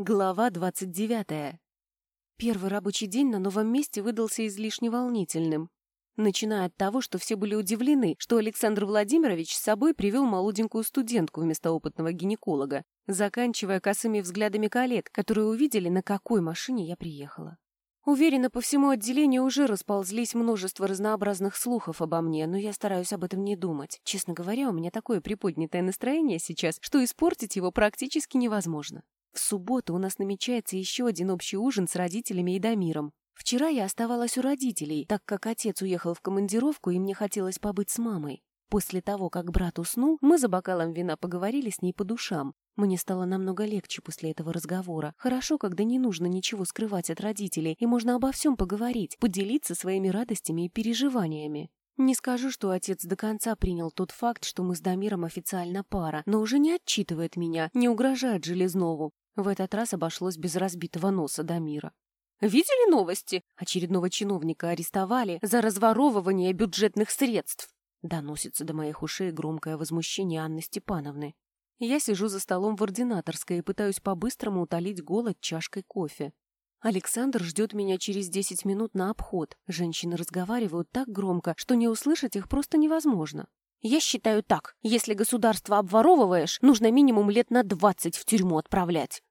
Глава 29. Первый рабочий день на новом месте выдался излишне волнительным. Начиная от того, что все были удивлены, что Александр Владимирович с собой привел молоденькую студентку вместо опытного гинеколога, заканчивая косыми взглядами коллег, которые увидели, на какой машине я приехала. Уверена, по всему отделению уже расползлись множество разнообразных слухов обо мне, но я стараюсь об этом не думать. Честно говоря, у меня такое приподнятое настроение сейчас, что испортить его практически невозможно. В субботу у нас намечается еще один общий ужин с родителями и Дамиром. Вчера я оставалась у родителей, так как отец уехал в командировку, и мне хотелось побыть с мамой. После того, как брат уснул, мы за бокалом вина поговорили с ней по душам. Мне стало намного легче после этого разговора. Хорошо, когда не нужно ничего скрывать от родителей, и можно обо всем поговорить, поделиться своими радостями и переживаниями. Не скажу, что отец до конца принял тот факт, что мы с Дамиром официально пара, но уже не отчитывает меня, не угрожает Железнову. В этот раз обошлось без разбитого носа Дамира. «Видели новости? Очередного чиновника арестовали за разворовывание бюджетных средств!» Доносится до моих ушей громкое возмущение Анны Степановны. Я сижу за столом в ординаторской и пытаюсь по-быстрому утолить голод чашкой кофе. Александр ждет меня через десять минут на обход. Женщины разговаривают так громко, что не услышать их просто невозможно. Я считаю так. Если государство обворовываешь, нужно минимум лет на двадцать в тюрьму отправлять.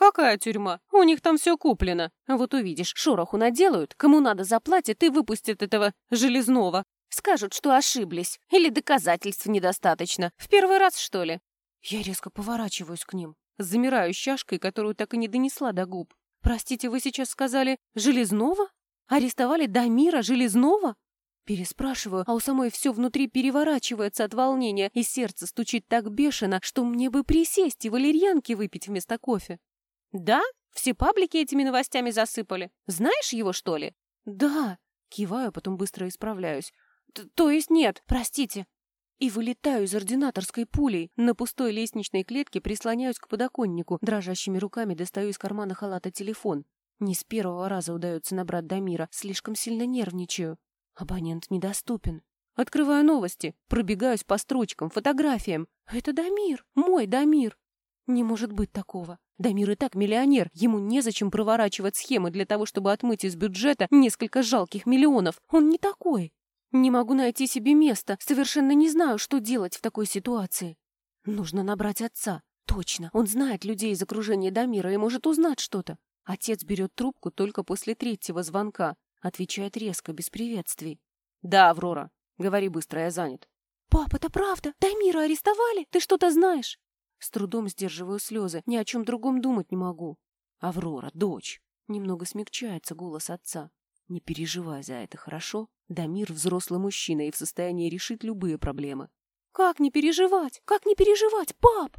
«Какая тюрьма? У них там все куплено. Вот увидишь, шороху наделают, кому надо заплатят и выпустят этого железного. Скажут, что ошиблись. Или доказательств недостаточно. В первый раз, что ли?» Я резко поворачиваюсь к ним. Замираю чашкой, которую так и не донесла до губ. «Простите, вы сейчас сказали Железного? Арестовали Дамира Железного?» Переспрашиваю, а у самой все внутри переворачивается от волнения, и сердце стучит так бешено, что мне бы присесть и валерьянки выпить вместо кофе. «Да? Все паблики этими новостями засыпали. Знаешь его, что ли?» «Да». Киваю, потом быстро исправляюсь. «То есть нет, простите». И вылетаю из ординаторской пулей. На пустой лестничной клетке прислоняюсь к подоконнику, дрожащими руками достаю из кармана халата телефон. Не с первого раза удается набрать Дамира, слишком сильно нервничаю. Абонент недоступен. Открываю новости, пробегаюсь по строчкам, фотографиям. Это Дамир, мой Дамир. Не может быть такого. Дамир и так миллионер, ему незачем проворачивать схемы для того, чтобы отмыть из бюджета несколько жалких миллионов. Он не такой. Не могу найти себе места, совершенно не знаю, что делать в такой ситуации. Нужно набрать отца. Точно, он знает людей из окружения Дамира и может узнать что-то. Отец берет трубку только после третьего звонка. Отвечает резко, без приветствий. «Да, Аврора. Говори быстро, я занят». «Пап, это правда? Дамира арестовали? Ты что-то знаешь?» С трудом сдерживаю слезы, ни о чем другом думать не могу. «Аврора, дочь!» Немного смягчается голос отца. «Не переживай за это, хорошо? Дамир взрослый мужчина и в состоянии решить любые проблемы». «Как не переживать? Как не переживать, пап?»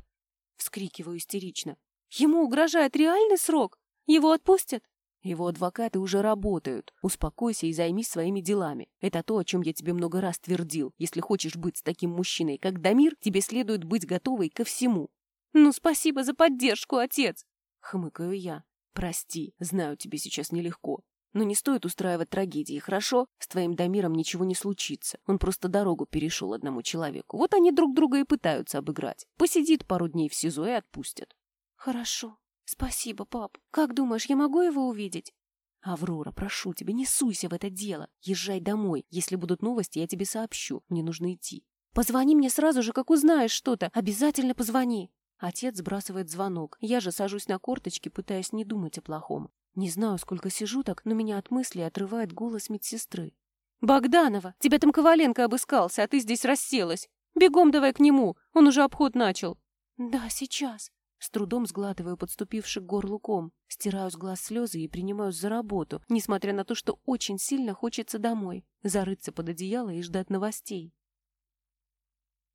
Вскрикиваю истерично. «Ему угрожает реальный срок? Его отпустят?» Его адвокаты уже работают. Успокойся и займись своими делами. Это то, о чем я тебе много раз твердил. Если хочешь быть с таким мужчиной, как Дамир, тебе следует быть готовой ко всему. Ну, спасибо за поддержку, отец. Хмыкаю я. Прости, знаю, тебе сейчас нелегко. Но не стоит устраивать трагедии, хорошо? С твоим Дамиром ничего не случится. Он просто дорогу перешел одному человеку. Вот они друг друга и пытаются обыграть. Посидит пару дней в СИЗО и отпустят. Хорошо. «Спасибо, пап. Как думаешь, я могу его увидеть?» «Аврора, прошу тебя, не суйся в это дело. Езжай домой. Если будут новости, я тебе сообщу. Мне нужно идти». «Позвони мне сразу же, как узнаешь что-то. Обязательно позвони». Отец сбрасывает звонок. Я же сажусь на корточки, пытаясь не думать о плохом. Не знаю, сколько сижу так, но меня от мысли отрывает голос медсестры. «Богданова! Тебя там Коваленко обыскался, а ты здесь расселась. Бегом давай к нему, он уже обход начал». «Да, сейчас». С трудом сглатываю подступивший к горлу ком, стираю с глаз слезы и принимаюсь за работу, несмотря на то, что очень сильно хочется домой, зарыться под одеяло и ждать новостей.